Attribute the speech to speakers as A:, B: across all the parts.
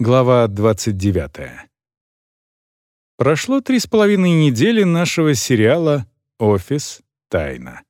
A: Глава 29. Прошло три с половиной недели нашего сериала «Офис. Тайна».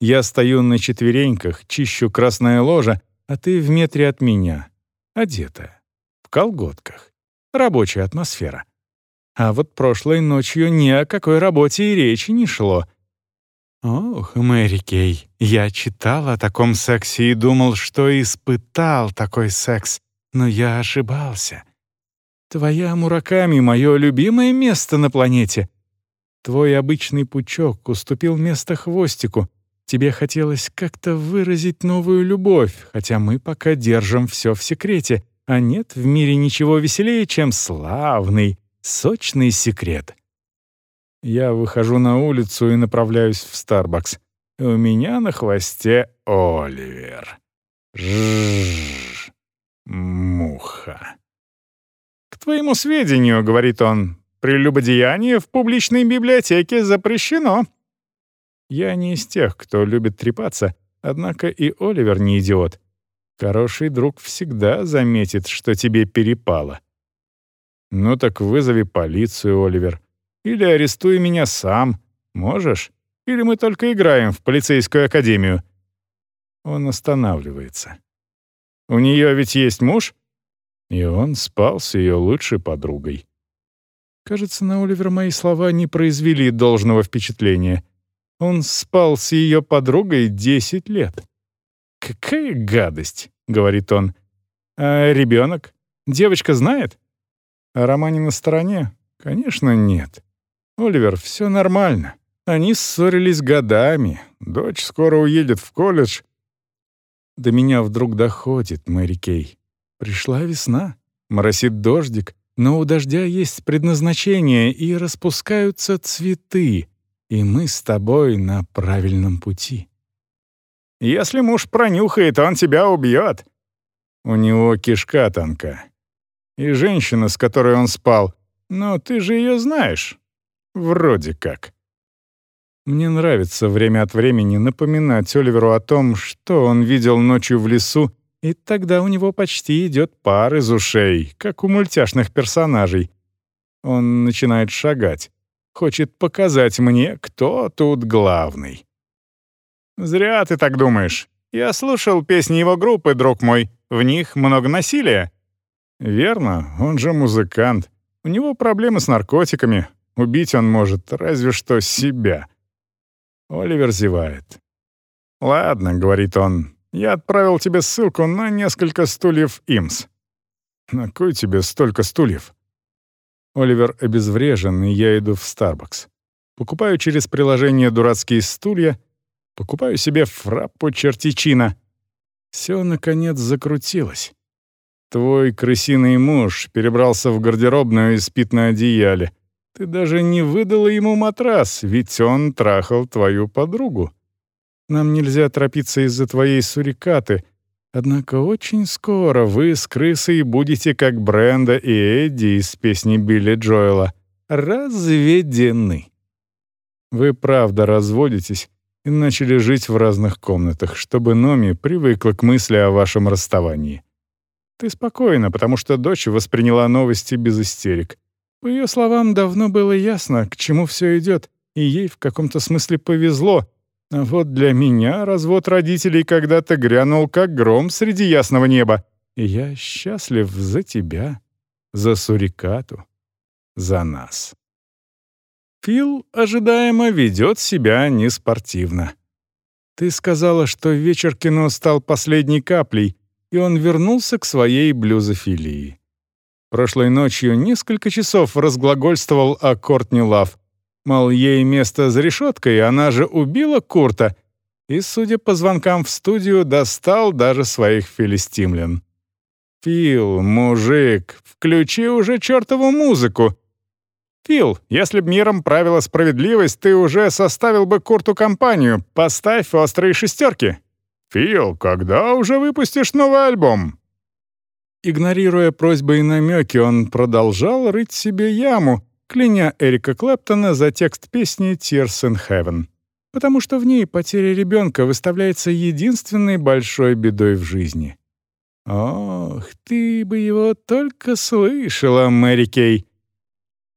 A: Я стою на четвереньках, чищу красное ложе, а ты в метре от меня, одетая, в колготках. Рабочая атмосфера. А вот прошлой ночью ни о какой работе и речи не шло. Ох, Мэри Кей, я читал о таком сексе и думал, что испытал такой секс. Но я ошибался. Твоя Мураками — мое любимое место на планете. Твой обычный пучок уступил место хвостику. Тебе хотелось как-то выразить новую любовь, хотя мы пока держим все в секрете, а нет в мире ничего веселее, чем славный, сочный секрет. Я выхожу на улицу и направляюсь в Старбакс. У меня на хвосте Оливер. Жжж. Муха. «К твоему сведению, — говорит он, — прелюбодеяние в публичной библиотеке запрещено». Я не из тех, кто любит трепаться, однако и Оливер не идиот. Хороший друг всегда заметит, что тебе перепало. «Ну так вызови полицию, Оливер. Или арестуй меня сам. Можешь? Или мы только играем в полицейскую академию?» Он останавливается. У нее ведь есть муж?» И он спал с ее лучшей подругой. Кажется, на Оливера мои слова не произвели должного впечатления. Он спал с ее подругой десять лет. «Какая гадость!» — говорит он. «А ребенок? Девочка знает?» «О романе на стороне?» «Конечно, нет. Оливер, все нормально. Они ссорились годами. Дочь скоро уедет в колледж, до меня вдруг доходит, Мэри Кей. Пришла весна, моросит дождик, но у дождя есть предназначение, и распускаются цветы, и мы с тобой на правильном пути. Если муж пронюхает, он тебя убьет. У него кишка тонка. И женщина, с которой он спал, но ты же ее знаешь. Вроде как. Мне нравится время от времени напоминать Оливеру о том, что он видел ночью в лесу, и тогда у него почти идет пар из ушей, как у мультяшных персонажей. Он начинает шагать, хочет показать мне, кто тут главный. «Зря ты так думаешь. Я слушал песни его группы, друг мой. В них много насилия». «Верно, он же музыкант. У него проблемы с наркотиками. Убить он может разве что себя». Оливер зевает. «Ладно», — говорит он, — «я отправил тебе ссылку на несколько стульев Имс». «На кой тебе столько стульев?» Оливер обезврежен, и я иду в Старбакс. Покупаю через приложение дурацкие стулья, покупаю себе фраппо чертичина. Все, наконец, закрутилось. Твой крысиный муж перебрался в гардеробную и спит на одеяле — ты даже не выдала ему матрас, ведь он трахал твою подругу. Нам нельзя торопиться из-за твоей сурикаты, однако очень скоро вы с крысой будете как Бренда и Эдди из песни Билли Джоэла. Разведены. Вы правда разводитесь и начали жить в разных комнатах, чтобы Номи привыкла к мысли о вашем расставании. Ты спокойна, потому что дочь восприняла новости без истерик. По ее словам, давно было ясно, к чему все идет, и ей в каком-то смысле повезло. А вот для меня развод родителей когда-то грянул как гром среди ясного неба. И я счастлив за тебя, за Сурикату, за нас. Фил ожидаемо ведет себя неспортивно. Ты сказала, что вечер кино стал последней каплей, и он вернулся к своей блюзофилии. Прошлой ночью несколько часов разглагольствовал о Кортни Лав. Мол, ей место за решеткой, она же убила Курта. И, судя по звонкам в студию, достал даже своих филистимлян. «Фил, мужик, включи уже чертову музыку!» «Фил, если б миром правила справедливость, ты уже составил бы Курту компанию. Поставь острые шестерки!» «Фил, когда уже выпустишь новый альбом?» Игнорируя просьбы и намеки, он продолжал рыть себе яму, кляня Эрика Клэптона за текст песни «Tears in Heaven», потому что в ней потеря ребенка выставляется единственной большой бедой в жизни. Ох, ты бы его только слышала, Мэри Кей.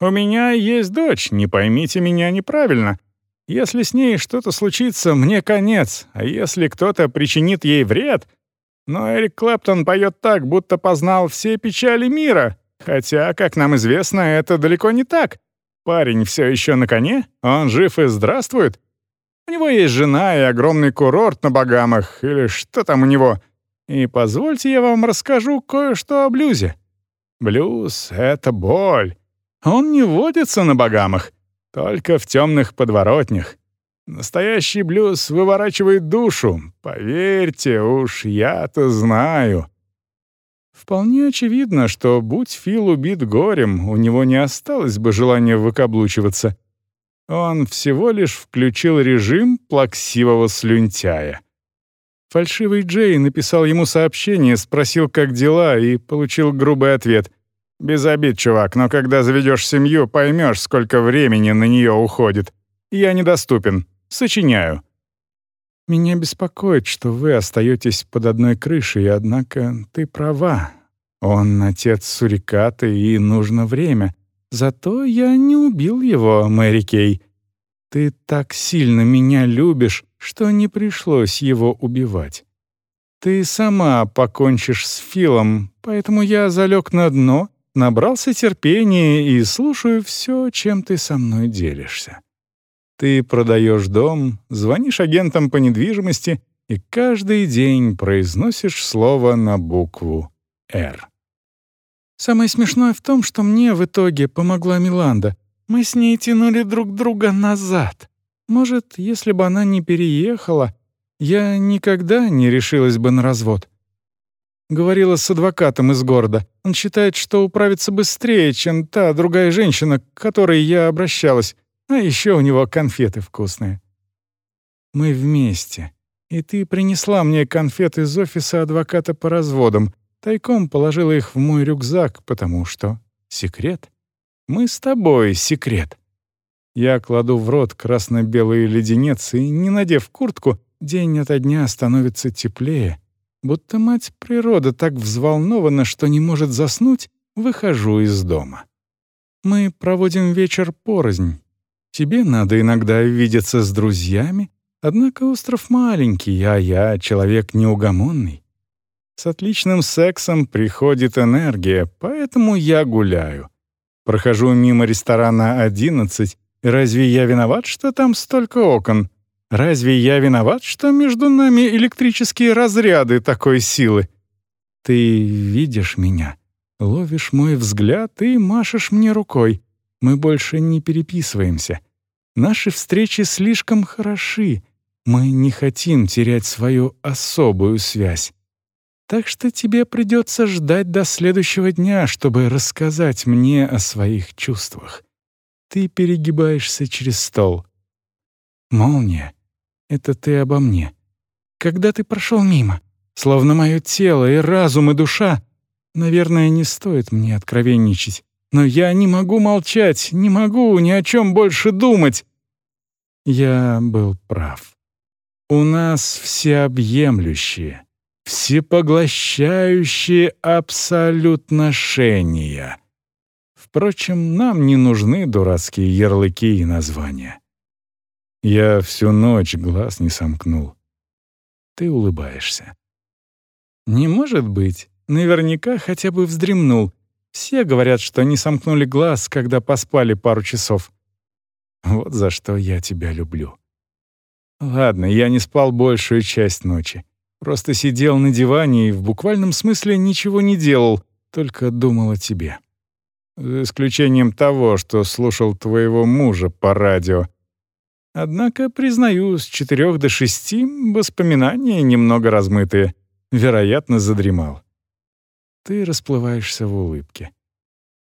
A: У меня есть дочь, не поймите меня неправильно. Если с ней что-то случится, мне конец, а если кто-то причинит ей вред... Но Эрик Клэптон поет так, будто познал все печали мира, хотя, как нам известно, это далеко не так. Парень все еще на коне, он жив и здравствует. У него есть жена и огромный курорт на Багамах, или что там у него. И позвольте я вам расскажу кое-что о блюзе. Блюз — это боль. Он не водится на Багамах, только в темных подворотнях. Настоящий блюз выворачивает душу. Поверьте, уж я-то знаю. Вполне очевидно, что будь Фил убит горем, у него не осталось бы желания выкаблучиваться. Он всего лишь включил режим плаксивого слюнтяя. Фальшивый Джей написал ему сообщение, спросил, как дела, и получил грубый ответ. «Без обид, чувак, но когда заведешь семью, поймешь, сколько времени на нее уходит. Я недоступен. Сочиняю». «Меня беспокоит, что вы остаетесь под одной крышей, однако ты права. Он отец Сурикаты, и нужно время. Зато я не убил его, Мэри Кей. Ты так сильно меня любишь, что не пришлось его убивать. Ты сама покончишь с Филом, поэтому я залег на дно, набрался терпения и слушаю все, чем ты со мной делишься. Ты продаешь дом, звонишь агентам по недвижимости и каждый день произносишь слово на букву «Р». Самое смешное в том, что мне в итоге помогла Миланда. Мы с ней тянули друг друга назад. Может, если бы она не переехала, я никогда не решилась бы на развод. Говорила с адвокатом из города. Он считает, что управится быстрее, чем та другая женщина, к которой я обращалась. А еще у него конфеты вкусные. Мы вместе. И ты принесла мне конфеты из офиса адвоката по разводам. Тайком положила их в мой рюкзак, потому что... Секрет? Мы с тобой секрет. Я кладу в рот красно-белый леденец и, не надев куртку, день ото дня становится теплее. Будто мать природа так взволнована, что не может заснуть, выхожу из дома. Мы проводим вечер порознь, Тебе надо иногда видеться с друзьями, однако остров маленький, а я человек неугомонный. С отличным сексом приходит энергия, поэтому я гуляю. Прохожу мимо ресторана 11, разве я виноват, что там столько окон? Разве я виноват, что между нами электрические разряды такой силы? Ты видишь меня, ловишь мой взгляд и машешь мне рукой. Мы больше не переписываемся. Наши встречи слишком хороши. Мы не хотим терять свою особую связь. Так что тебе придется ждать до следующего дня, чтобы рассказать мне о своих чувствах. Ты перегибаешься через стол. Молния — это ты обо мне. Когда ты прошел мимо, словно мое тело и разум и душа, наверное, не стоит мне откровенничать. Но я не могу молчать, не могу ни о чем больше думать. Я был прав. У нас всеобъемлющие, всепоглощающие абсолютношения. Впрочем, нам не нужны дурацкие ярлыки и названия. Я всю ночь глаз не сомкнул. Ты улыбаешься. Не может быть. Наверняка хотя бы вздремнул. Все говорят, что не сомкнули глаз, когда поспали пару часов. Вот за что я тебя люблю. Ладно, я не спал большую часть ночи. Просто сидел на диване и в буквальном смысле ничего не делал, только думал о тебе. За исключением того, что слушал твоего мужа по радио. Однако, признаю, с четырех до шести воспоминания немного размытые. Вероятно, задремал. Ты расплываешься в улыбке.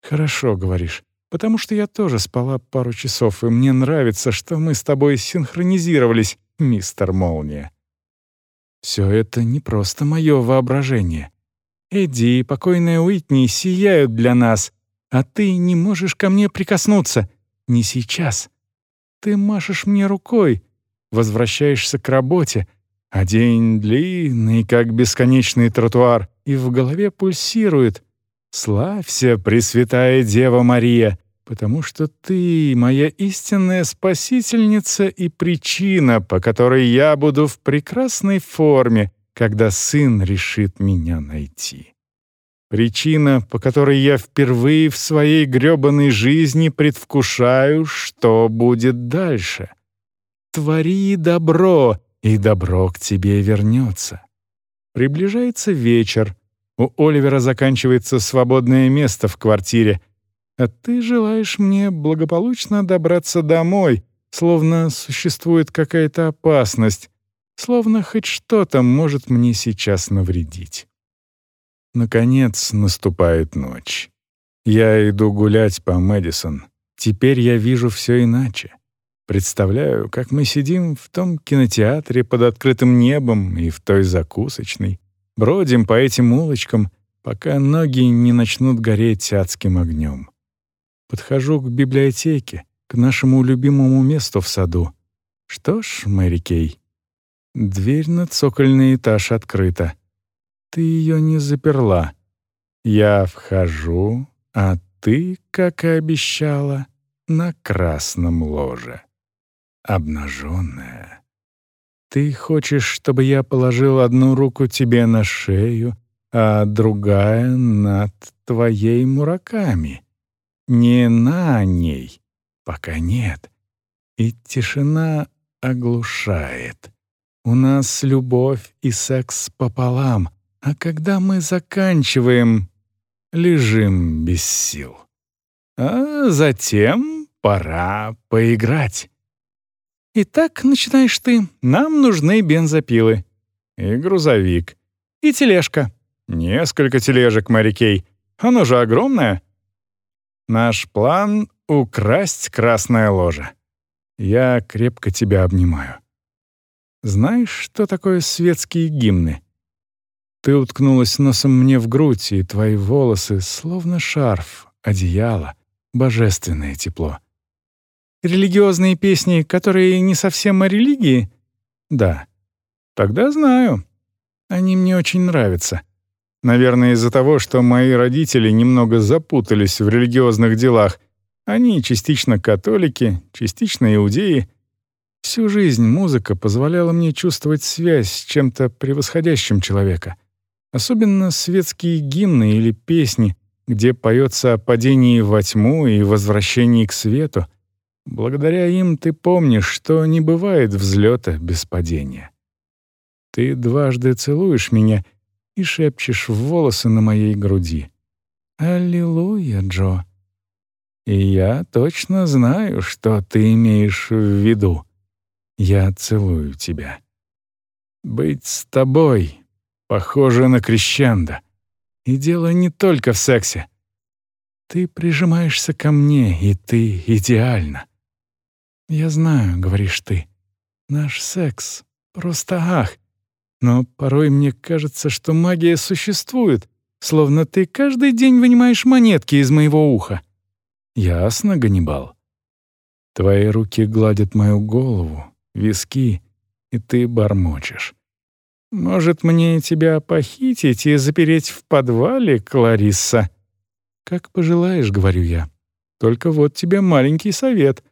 A: «Хорошо», — говоришь, «потому что я тоже спала пару часов, и мне нравится, что мы с тобой синхронизировались, мистер Молния». Все это не просто мое воображение. Эдди и покойная Уитни сияют для нас, а ты не можешь ко мне прикоснуться. Не сейчас. Ты машешь мне рукой, возвращаешься к работе, а день длинный, как бесконечный тротуар, и в голове пульсирует «Славься, Пресвятая Дева Мария, потому что ты моя истинная спасительница и причина, по которой я буду в прекрасной форме, когда сын решит меня найти. Причина, по которой я впервые в своей грёбаной жизни предвкушаю, что будет дальше. Твори добро, и добро к тебе вернется. Приближается вечер. У Оливера заканчивается свободное место в квартире — а ты желаешь мне благополучно добраться домой, словно существует какая-то опасность, словно хоть что-то может мне сейчас навредить. Наконец наступает ночь. Я иду гулять по Мэдисон. Теперь я вижу все иначе. Представляю, как мы сидим в том кинотеатре под открытым небом и в той закусочной, бродим по этим улочкам, пока ноги не начнут гореть адским огнем. Подхожу к библиотеке, к нашему любимому месту в саду. Что ж, Мэри Кей, дверь на цокольный этаж открыта. Ты ее не заперла. Я вхожу, а ты, как и обещала, на красном ложе. Обнаженная. Ты хочешь, чтобы я положил одну руку тебе на шею, а другая над твоей мураками не на ней, пока нет. И тишина оглушает. У нас любовь и секс пополам, а когда мы заканчиваем, лежим без сил. А затем пора поиграть. Итак, начинаешь ты. Нам нужны бензопилы. И грузовик. И тележка. Несколько тележек, Марикей. Оно же огромное. Наш план — украсть красное ложе. Я крепко тебя обнимаю. Знаешь, что такое светские гимны? Ты уткнулась носом мне в грудь, и твои волосы, словно шарф, одеяло, божественное тепло. Религиозные песни, которые не совсем о религии? Да. Тогда знаю. Они мне очень нравятся. Наверное, из-за того, что мои родители немного запутались в религиозных делах. Они частично католики, частично иудеи. Всю жизнь музыка позволяла мне чувствовать связь с чем-то превосходящим человека. Особенно светские гимны или песни, где поется о падении во тьму и возвращении к свету. Благодаря им ты помнишь, что не бывает взлета без падения. Ты дважды целуешь меня — и шепчешь в волосы на моей груди. «Аллилуйя, Джо!» И я точно знаю, что ты имеешь в виду. Я целую тебя. Быть с тобой похоже на крещендо. И дело не только в сексе. Ты прижимаешься ко мне, и ты идеальна. Я знаю, говоришь ты, наш секс просто ах, но порой мне кажется, что магия существует, словно ты каждый день вынимаешь монетки из моего уха. Ясно, Ганнибал? Твои руки гладят мою голову, виски, и ты бормочешь. Может, мне тебя похитить и запереть в подвале, Кларисса? Как пожелаешь, говорю я. Только вот тебе маленький совет.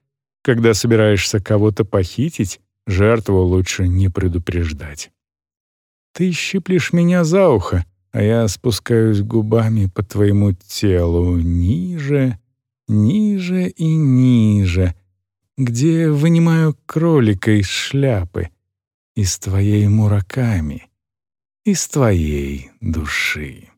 A: Когда собираешься кого-то похитить, жертву лучше не предупреждать. Ты щиплешь меня за ухо, а я спускаюсь губами по твоему телу ниже, ниже и ниже, где вынимаю кролика из шляпы, из твоей мураками, из твоей души.